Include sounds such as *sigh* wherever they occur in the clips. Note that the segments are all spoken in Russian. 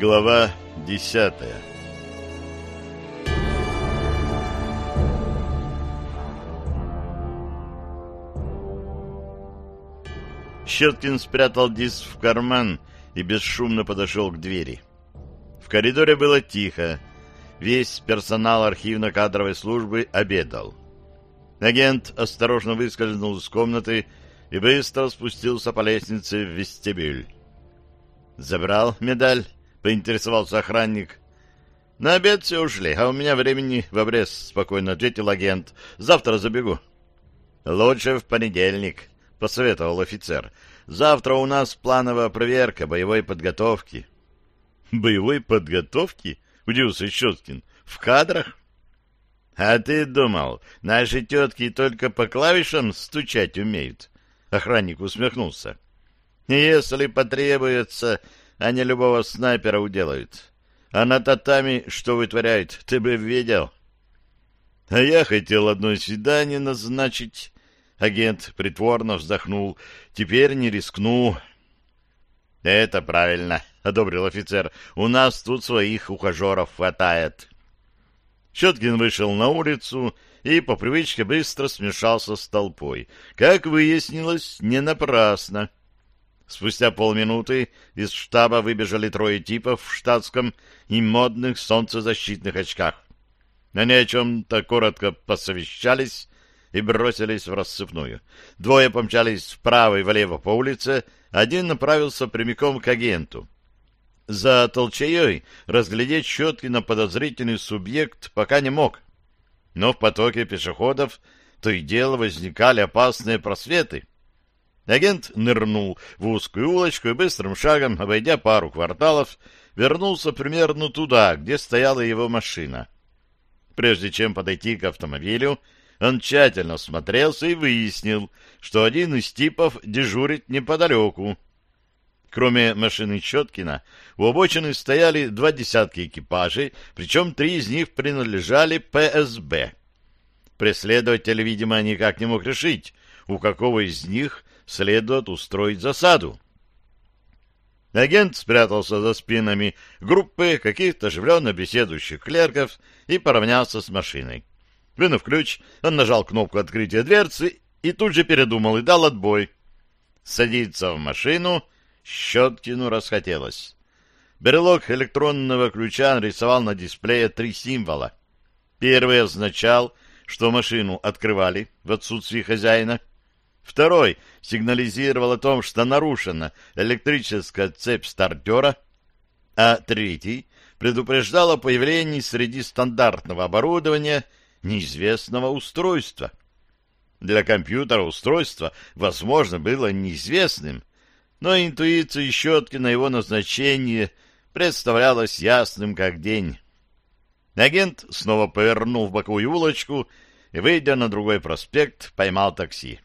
Глава десятая Щеткин спрятал диск в карман и бесшумно подошел к двери. В коридоре было тихо. Весь персонал архивно-кадровой службы обедал. Агент осторожно выскользнул из комнаты и быстро спустился по лестнице в вестибюль. «Забрал медаль?» — поинтересовался охранник. «На обед все ушли, а у меня времени в обрез», — спокойно ответил агент. «Завтра забегу». «Лучше в понедельник», — посоветовал офицер. «Завтра у нас плановая проверка боевой подготовки». «Боевой подготовки?» — удивился Щеткин. «В кадрах?» «А ты думал, наши тетки только по клавишам стучать умеют?» Охранник усмехнулся. «Если потребуется, они любого снайпера уделают. А на татами что вытворяют, ты бы видел. А я хотел одно свидание назначить. Агент притворно вздохнул. Теперь не рискну. Это правильно, одобрил офицер. У нас тут своих ухажеров хватает. Щеткин вышел на улицу и по привычке быстро смешался с толпой. Как выяснилось, не напрасно. Спустя полминуты из штаба выбежали трое типов в штатском и модных солнцезащитных очках. Они о чем-то коротко посовещались и бросились в рассыпную. Двое помчались вправо и влево по улице, один направился прямиком к агенту. За толчаей разглядеть Щеткина подозрительный субъект пока не мог. Но в потоке пешеходов то и дело возникали опасные просветы. Агент нырнул в узкую улочку и быстрым шагом, обойдя пару кварталов, вернулся примерно туда, где стояла его машина. Прежде чем подойти к автомобилю, он тщательно смотрелся и выяснил, что один из типов дежурит неподалеку. Кроме машины Щеткина, у обочины стояли два десятка экипажей, причем три из них принадлежали ПСБ. Преследователь, видимо, никак не мог решить, у какого из них следует устроить засаду. Агент спрятался за спинами группы каких-то оживленно беседующих клерков и поравнялся с машиной. Вынув ключ, он нажал кнопку открытия дверцы и тут же передумал и дал отбой. Садиться в машину Щеткину расхотелось. Брелок электронного ключа нарисовал на дисплее три символа. Первый означал, что машину открывали в отсутствии хозяина. Второй сигнализировал о том, что нарушена электрическая цепь стартера, а третий предупреждал о появлении среди стандартного оборудования неизвестного устройства. Для компьютера устройство, возможно, было неизвестным, но интуиция Щеткина его назначение представлялась ясным как день. Агент снова повернул в боковую улочку и, выйдя на другой проспект, поймал такси.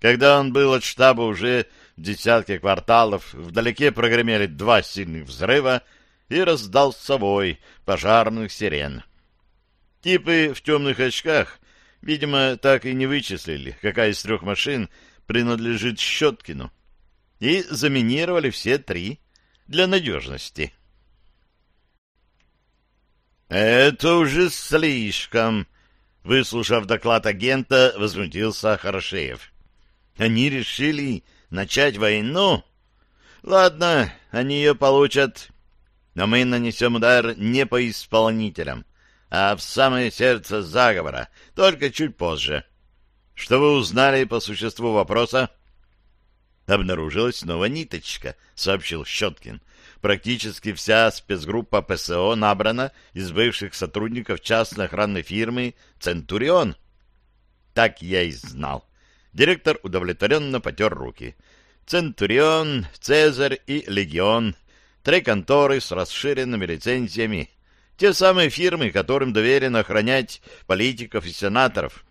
Когда он был от штаба уже в десятке кварталов, вдалеке прогремели два сильных взрыва и раздался вой пожарных сирен. Типы в темных очках, видимо, так и не вычислили, какая из трех машин принадлежит Щеткину, и заминировали все три для надежности. «Это уже слишком!» Выслушав доклад агента, возмутился Хорошеев. Они решили начать войну? Ладно, они ее получат, но мы нанесем удар не по исполнителям, а в самое сердце заговора, только чуть позже. Что вы узнали по существу вопроса? Обнаружилась новая ниточка, сообщил Щеткин. Практически вся спецгруппа ПСО набрана из бывших сотрудников частной охранной фирмы «Центурион». Так я и знал. Директор удовлетворенно потер руки. «Центурион», «Цезарь» и «Легион» — три конторы с расширенными лицензиями. Те самые фирмы, которым доверено охранять политиков и сенаторов.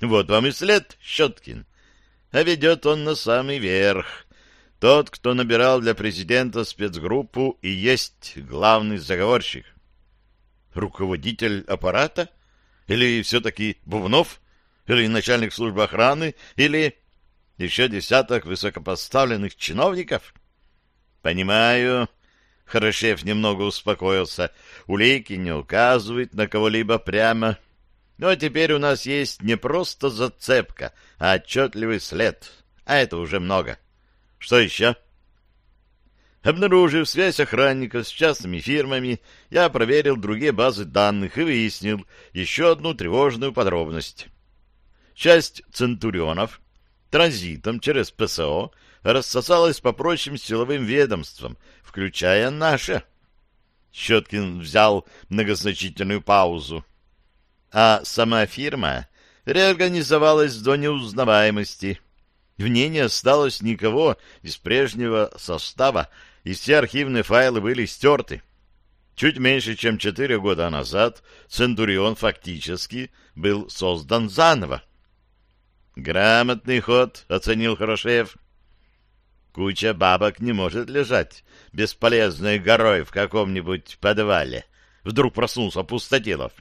Вот вам и след, Щеткин. а ведет он на самый верх. Тот, кто набирал для президента спецгруппу, и есть главный заговорщик. Руководитель аппарата? Или все-таки Бубнов? Или начальник службы охраны? Или еще десяток высокопоставленных чиновников? Понимаю. Хорошев немного успокоился. Улейки не указывают на кого-либо прямо. Но теперь у нас есть не просто зацепка, а отчетливый след. А это уже много. Что еще? Обнаружив связь охранника с частными фирмами, я проверил другие базы данных и выяснил еще одну тревожную подробность. Часть центурионов транзитом через ПСО рассосалась по прочим силовым ведомствам, включая наше. Щеткин взял многозначительную паузу. А сама фирма реорганизовалась до неузнаваемости. В ней не осталось никого из прежнего состава, и все архивные файлы были стерты. Чуть меньше, чем четыре года назад Центурион фактически был создан заново. «Грамотный ход», — оценил Хорошев. «Куча бабок не может лежать бесполезной горой в каком-нибудь подвале», — вдруг проснулся Пустотелов.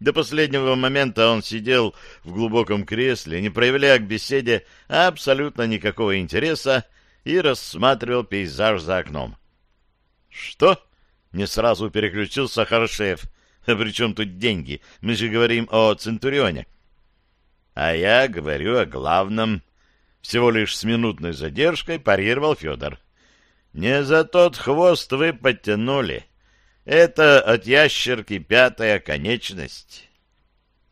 До последнего момента он сидел в глубоком кресле, не проявляя к беседе абсолютно никакого интереса, и рассматривал пейзаж за окном. «Что?» — не сразу переключился Хорошев. «При чем тут деньги? Мы же говорим о Центурионе». А я говорю о главном. Всего лишь с минутной задержкой парировал Федор. Не за тот хвост вы подтянули. Это от ящерки пятая конечность.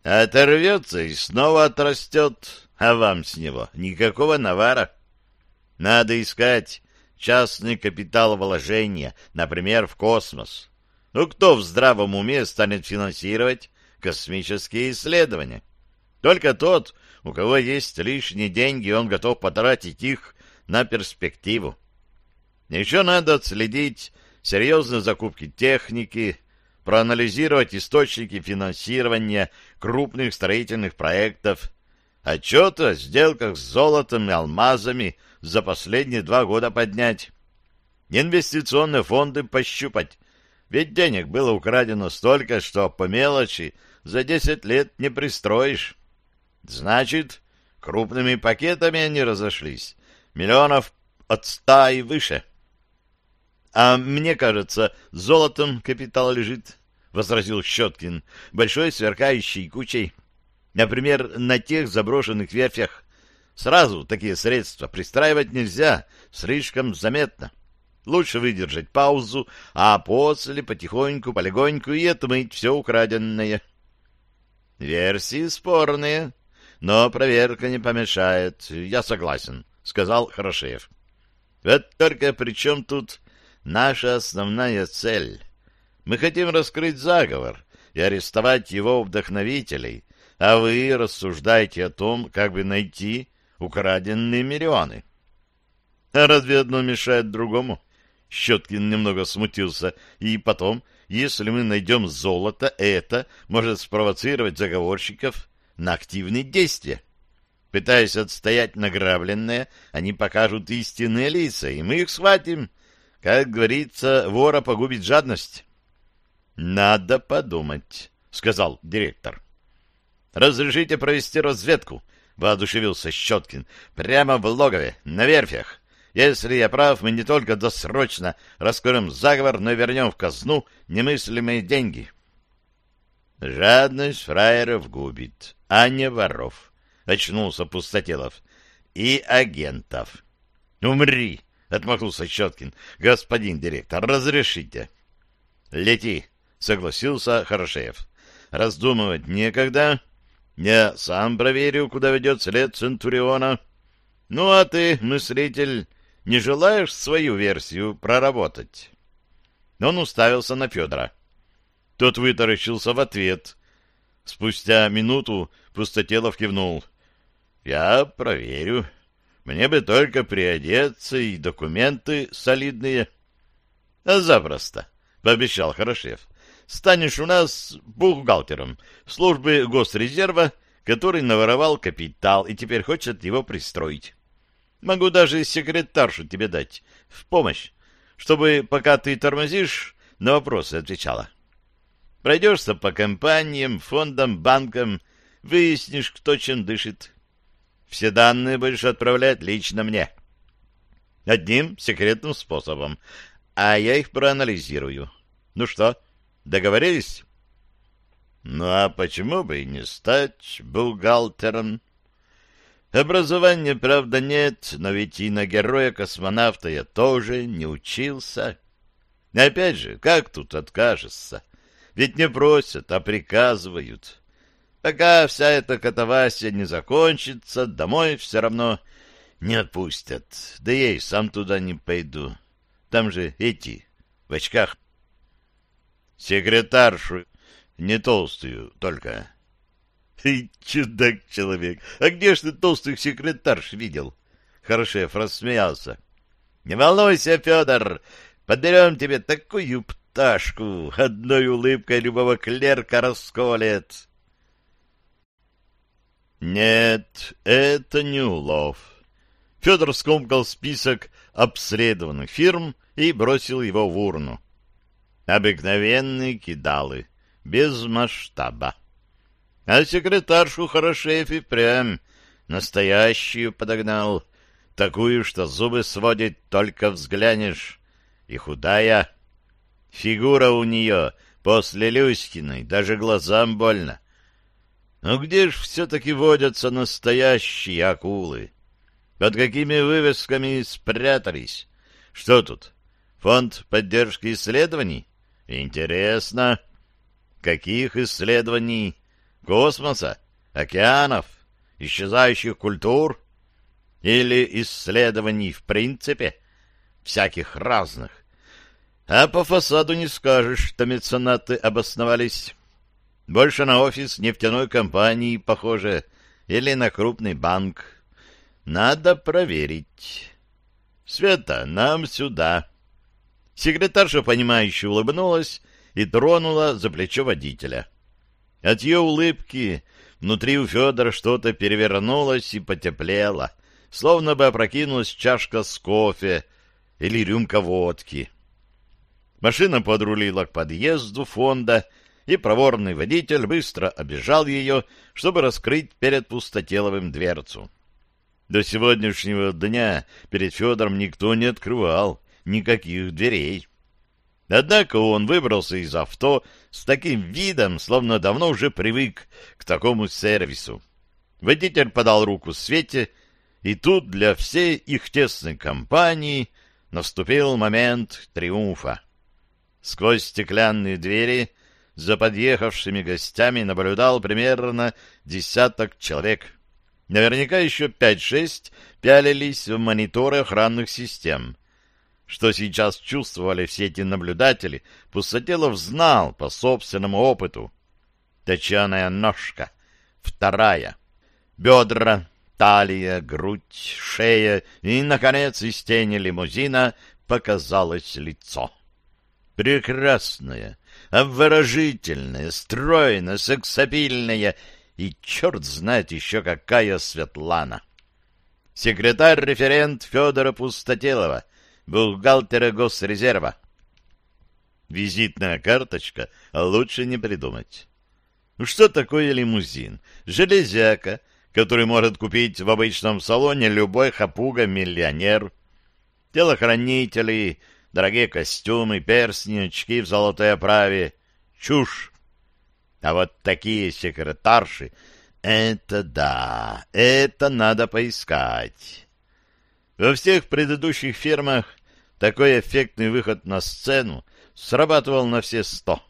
Оторвется и снова отрастет, а вам с него никакого навара. Надо искать частный капитал вложения, например, в космос. Ну, кто в здравом уме станет финансировать космические исследования? Только тот, у кого есть лишние деньги, он готов потратить их на перспективу. Еще надо отследить серьезные закупки техники, проанализировать источники финансирования крупных строительных проектов, отчеты о сделках с золотом и алмазами за последние два года поднять, инвестиционные фонды пощупать, ведь денег было украдено столько, что по мелочи за десять лет не пристроишь. Значит, крупными пакетами они разошлись. Миллионов от ста и выше. А мне кажется, золотом капитал лежит, — возразил Щеткин, большой сверкающей кучей. Например, на тех заброшенных верфях. Сразу такие средства пристраивать нельзя, слишком заметно. Лучше выдержать паузу, а после потихоньку, полегоньку и отмыть все украденное. Версии спорные, но проверка не помешает. Я согласен, — сказал Хорошеев. Вот только при чем тут наша основная цель? Мы хотим раскрыть заговор и арестовать его вдохновителей, а вы рассуждаете о том, как бы найти украденные миллионы. А разве одно мешает другому? Щеткин немного смутился. И потом, если мы найдем золото, это может спровоцировать заговорщиков на активные действия. Пытаясь отстоять награбленное, они покажут истинные лица, и мы их схватим. Как говорится, вора погубит жадность. — Надо подумать, — сказал директор. — Разрешите провести разведку, — воодушевился Щеткин. — Прямо в логове, на верфях. Если я прав, мы не только досрочно раскроем заговор, но вернем в казну немыслимые деньги. Жадность фраеров губит а не воров, — очнулся Пустотелов, — и агентов. — Умри! — отмахнулся Щеткин. — Господин директор, разрешите. — Лети! — согласился Хорошеев. — Раздумывать некогда. Я сам проверю, куда ведет след Центуриона. Ну, а ты, мыслитель, не желаешь свою версию проработать? Он уставился на Федора. Тот вытаращился в ответ. Спустя минуту Пустотелов кивнул. — Я проверю. Мне бы только приодеться и документы солидные. — А запросто, — пообещал Хорошев. — Станешь у нас бухгалтером службы госрезерва, который наворовал капитал и теперь хочет его пристроить. Могу даже секретаршу тебе дать в помощь, чтобы, пока ты тормозишь, на вопросы отвечала. Пройдешься по компаниям, фондам, банкам, выяснишь, кто чем дышит. Все данные будешь отправлять лично мне. Одним секретным способом, а я их проанализирую. Ну что, договорились? Ну а почему бы и не стать бухгалтером? Образования, правда, нет, но ведь и на героя-космонавта я тоже не учился. Опять же, как тут откажешься? Ведь не просят, а приказывают. Пока вся эта катавасия не закончится, домой все равно не отпустят. Да я и сам туда не пойду. Там же эти, в очках. Секретаршу, не толстую, только. *laughs* Ты чудак-человек. А где ж ты толстых секретарш видел? Хорошев рассмеялся. Не волнуйся, Федор, подберем тебе такую пташку, одной улыбкой любого клерка расколет. Нет, это не улов. Федор скомкал список обследованных фирм и бросил его в урну. Обыкновенные кидалы, без масштаба. А секретаршу Хорошев и прям настоящую подогнал, такую, что зубы сводит, только взглянешь, и худая. Фигура у нее после Люськиной, даже глазам больно. Но где ж все-таки водятся настоящие акулы? Под какими вывесками спрятались? Что тут? Фонд поддержки исследований? Интересно. Каких исследований? Космоса? Океанов? Исчезающих культур? Или исследований в принципе? Всяких разных. А по фасаду не скажешь, что меценаты обосновались. Больше на офис нефтяной компании, похоже, или на крупный банк. Надо проверить. Света, нам сюда. Секретарша, понимающе улыбнулась и тронула за плечо водителя. От ее улыбки внутри у Федора что-то перевернулось и потеплело, словно бы опрокинулась чашка с кофе или рюмка водки. Машина подрулила к подъезду фонда, и проворный водитель быстро обежал ее, чтобы раскрыть перед Пустотеловым дверцу. До сегодняшнего дня перед Федором никто не открывал никаких дверей. Однако он выбрался из авто с таким видом, словно давно уже привык к такому сервису. Водитель подал руку Свете, и тут для всей их тесной компании наступил момент триумфа. Сквозь стеклянные двери за подъехавшими гостями наблюдал примерно десяток человек. Наверняка еще пять-шесть пялились в мониторы охранных систем. Что сейчас чувствовали все эти наблюдатели, Пустотелов знал по собственному опыту. Точаная ножка, вторая, бедра, талия, грудь, шея и, наконец, из тени лимузина показалось лицо. Прекрасная, обворожительная, стройная, сексапильная и черт знает еще какая Светлана. Секретарь-референт Федора Пустотелова, бухгалтера Госрезерва. Визитная карточка лучше не придумать. Ну что такое лимузин? Железяка, который может купить в обычном салоне любой хапуга-миллионер. Телохранители, дорогие костюмы, перстни, очки в золотой оправе. Чушь. А вот такие секретарши — это да, это надо поискать. Во всех предыдущих фермах такой эффектный выход на сцену срабатывал на все сто.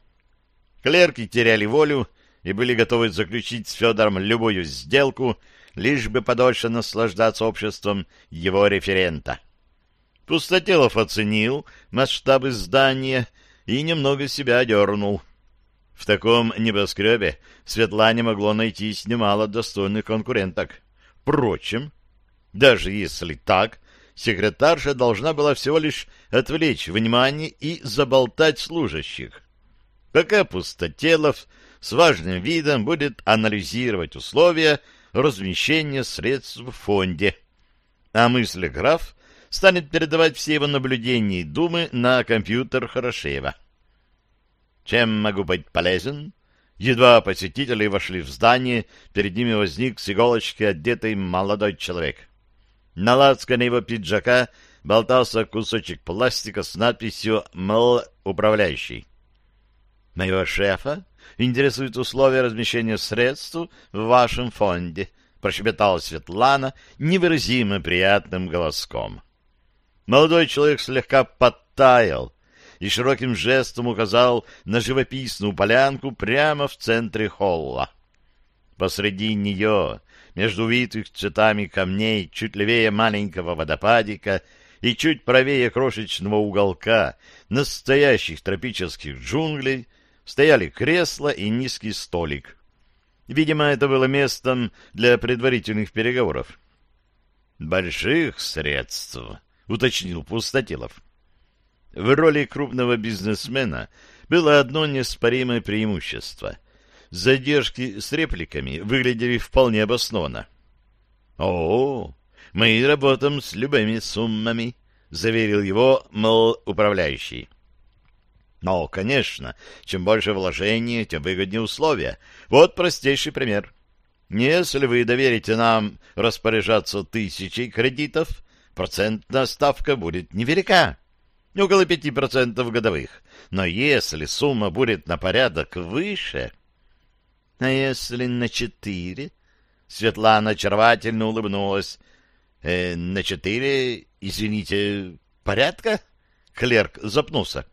Клерки теряли волю и были готовы заключить с Федором любую сделку, лишь бы подольше наслаждаться обществом его референта. Пустотелов оценил масштабы здания и немного себя дернул. В таком небоскребе Светлане могло найтись немало достойных конкуренток. Впрочем, даже если так, секретарша должна была всего лишь отвлечь внимание и заболтать служащих. Пока Пустотелов с важным видом будет анализировать условия размещения средств в фонде, а мысли граф станет передавать все его наблюдения и думы на компьютер Хорошеева. «Чем могу быть полезен?» Едва посетители вошли в здание, перед ними возник с иголочки одетый молодой человек. На лацкане его пиджака болтался кусочек пластика с надписью «МЛ управляющий». «Моего шефа интересуют условия размещения средств в вашем фонде», прошептала Светлана невыразимо приятным голоском. Молодой человек слегка подтаял и широким жестом указал на живописную полянку прямо в центре холла. Посреди нее, между витых цветами камней, чуть левее маленького водопадика и чуть правее крошечного уголка настоящих тропических джунглей, стояли кресло и низкий столик. Видимо, это было местом для предварительных переговоров. «Больших средств», — уточнил Пустотелов. В роли крупного бизнесмена было одно неоспоримое преимущество. Задержки с репликами выглядели вполне обоснованно. «О, мы работаем с любыми суммами», — заверил его, мол, управляющий. Но, конечно, чем больше вложений, тем выгоднее условия. Вот простейший пример. Если вы доверите нам распоряжаться тысячей кредитов, процентная ставка будет невелика, около пяти процентов годовых. Но если сумма будет на порядок выше... А если на четыре? Светлана очаровательно улыбнулась. Э, на четыре, извините, порядка? Клерк запнулся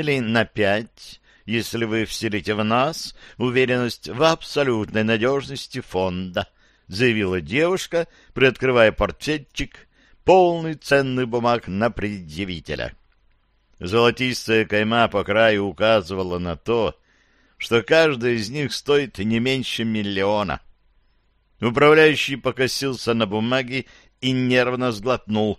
или на пять, если вы вселите в нас уверенность в абсолютной надежности фонда, заявила девушка, приоткрывая портфельчик, полный ценных бумаг на предъявителя. Золотистая кайма по краю указывала на то, что каждая из них стоит не меньше миллиона. Управляющий покосился на бумаги и нервно сглотнул.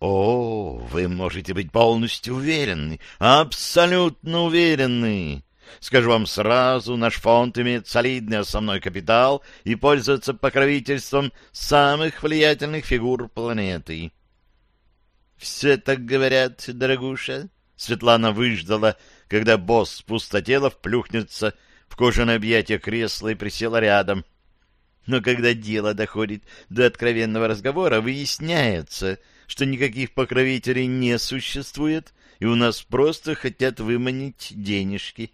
О, вы можете быть полностью уверены, абсолютно уверены. Скажу вам сразу, наш фонд имеет солидный основной капитал и пользуется покровительством самых влиятельных фигур планеты. Все так говорят, дорогуша. Светлана выждала, когда босс пустотелов плюхнется в кожаное объятие кресла и присела рядом. Но когда дело доходит до откровенного разговора, выясняется, что никаких покровителей не существует, и у нас просто хотят выманить денежки.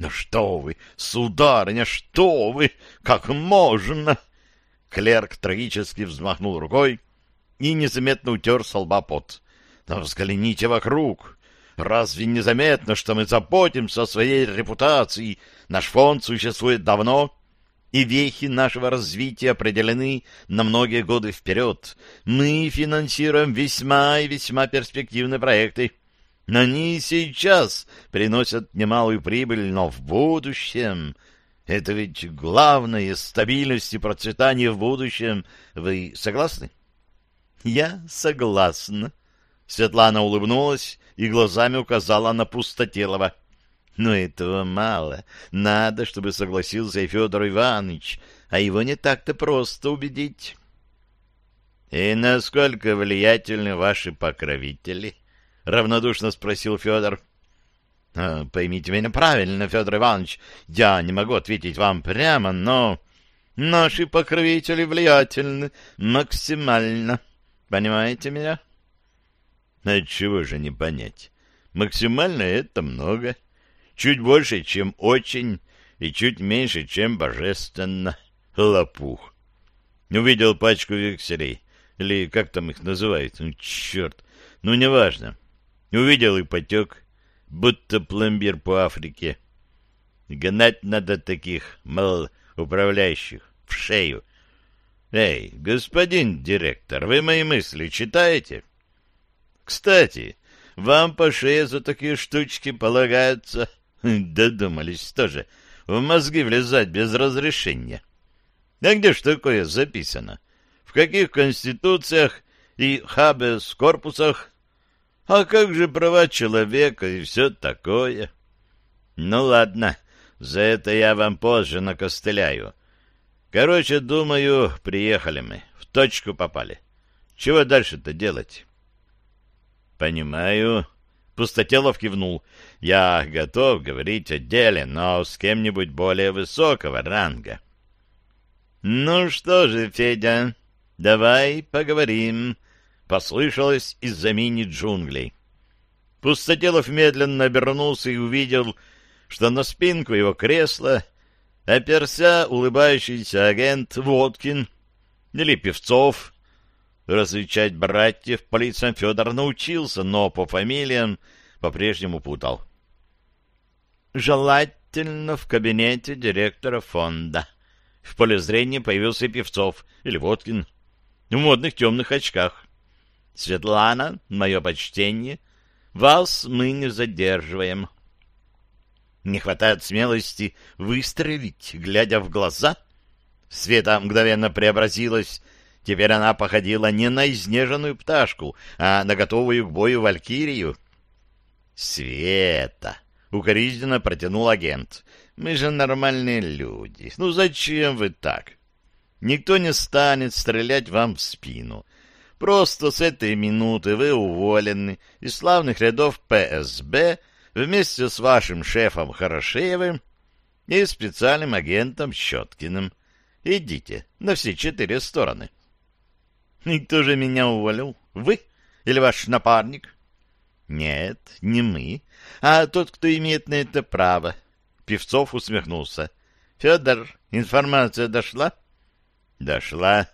«Ну что вы, сударыня, что вы! Как можно?» Клерк трагически взмахнул рукой и незаметно утер со лба пот. «Но взгляните вокруг! Разве не заметно, что мы заботимся о своей репутации? Наш фонд существует давно, и вехи нашего развития определены на многие годы вперед. Мы финансируем весьма и весьма перспективные проекты. Они сейчас приносят немалую прибыль, но в будущем... Это ведь главное — стабильность и процветание в будущем. Вы согласны? Я согласна. Светлана улыбнулась и глазами указала на Пустотелова. Но этого мало. Надо, чтобы согласился и Федор Иванович, а его не так-то просто убедить. — И насколько влиятельны ваши покровители? — равнодушно спросил Федор. «А, — Поймите меня правильно, Федор Иванович, я не могу ответить вам прямо, но наши покровители влиятельны максимально. Понимаете меня? — Отчего же не понять? Максимально это много. — Чуть больше, чем очень, и чуть меньше, чем божественно. Лопух. Увидел пачку векселей, или как там их называют, ну, черт, ну, неважно. Увидел и потек, будто пломбир по Африке. Гнать надо таких, мол, управляющих, в шею. Эй, господин директор, вы мои мысли читаете? Кстати, вам по шее за такие штучки полагается *laughs* Додумались тоже в мозги влезать без разрешения. А где ж такое записано? В каких конституциях и хабес корпусах? А как же права человека и все такое? Ну ладно, За это я вам позже накостыляю. Короче, думаю, приехали мы. В точку попали. Чего дальше-то делать? Понимаю. Пустотелов кивнул. Я готов говорить о деле, но с кем-нибудь более высокого ранга. Ну что же, Федя, давай поговорим, послышалось из-за мини-джунглей. Пустотелов медленно обернулся и увидел, что на спинку его кресла оперся улыбающийся агент Водкин или Певцов. Различать братьев по лицам Федор научился, но по фамилиям по-прежнему путал. «Желательно в кабинете директора фонда». В поле зрения появился Певцов или Водкин в модных темных очках. «Светлана, мое почтение, вас мы не задерживаем». Не хватает смелости выстрелить, глядя в глаза. Света мгновенно преобразилась. Теперь она походила не на изнеженную пташку, а на готовую к бою валькирию. «Света!» — укоризненно протянул агент. «Мы же нормальные люди. Ну зачем вы так? Никто не станет стрелять вам в спину. Просто с этой минуты вы уволены из славных рядов ПСБ вместе с вашим шефом Хорошеевым и специальным агентом Щеткиным. Идите на все четыре стороны. И кто же меня уволил? Вы или ваш напарник? Нет, не мы, а тот, кто имеет на это право. Певцов усмехнулся. Федор, информация дошла? Дошла.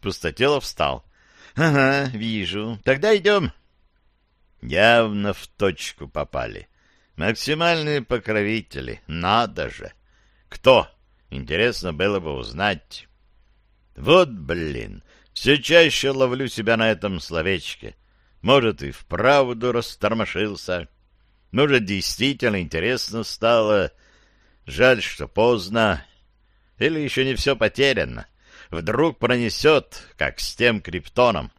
Пустотелов встал. Ага, вижу. Тогда идем. Явно в точку попали. Максимальные покровители. Надо же. Кто? Интересно было бы узнать. Вот, блин, все чаще ловлю себя на этом словечке. Может, и вправду растормошился. Может, действительно интересно стало. Жаль, что поздно. Или еще не все потеряно. Вдруг пронесет, как с тем криптоном.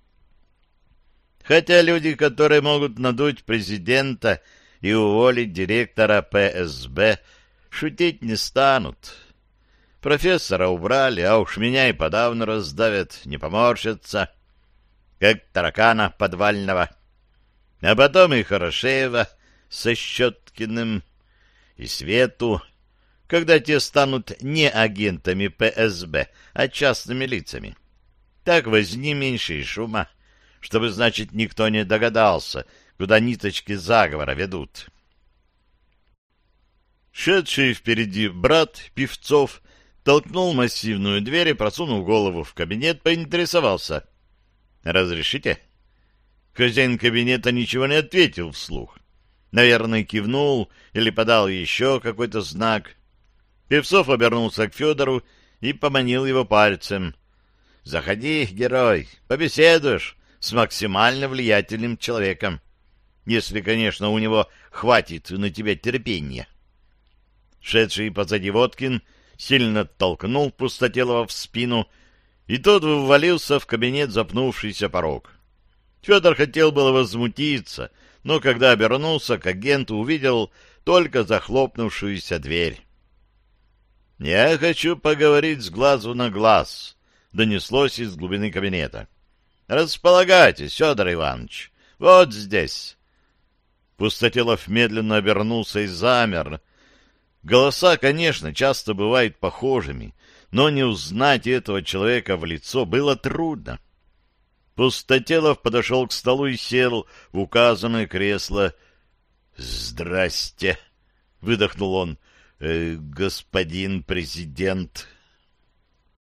Хотя люди, которые могут надуть президента и уволить директора ПСБ, шутить не станут. Профессора убрали, а уж меня и подавно раздавят, не поморщатся, как таракана подвального. А потом и Хорошеева со Щеткиным, и Свету, когда те станут не агентами ПСБ, а частными лицами. Так возьми меньше шума, чтобы, значит, никто не догадался, куда ниточки заговора ведут. Шедший впереди брат Певцов толкнул массивную дверь и, просунув голову в кабинет, поинтересовался. «Разрешите?» Хозяин кабинета ничего не ответил вслух. Наверное, кивнул или подал еще какой-то знак. Певцов обернулся к Федору и поманил его пальцем. «Заходи, герой, побеседуешь с максимально влиятельным человеком если, конечно, у него хватит на тебя терпения. Шедший позади Водкин сильно толкнул Пустотелова в спину, и тот ввалился в кабинет запнувшийся порог. Федор хотел было возмутиться, но когда обернулся к агенту, увидел только захлопнувшуюся дверь. — Я хочу поговорить с глазу на глаз, — донеслось из глубины кабинета. — Располагайтесь, Федор Иванович, вот здесь. Пустотелов медленно обернулся и замер. Голоса, конечно, часто бывают похожими, но не узнать этого человека в лицо было трудно. Пустотелов подошел к столу и сел в указанное кресло. «Здрасте!» — выдохнул он. «Э, «Господин президент!»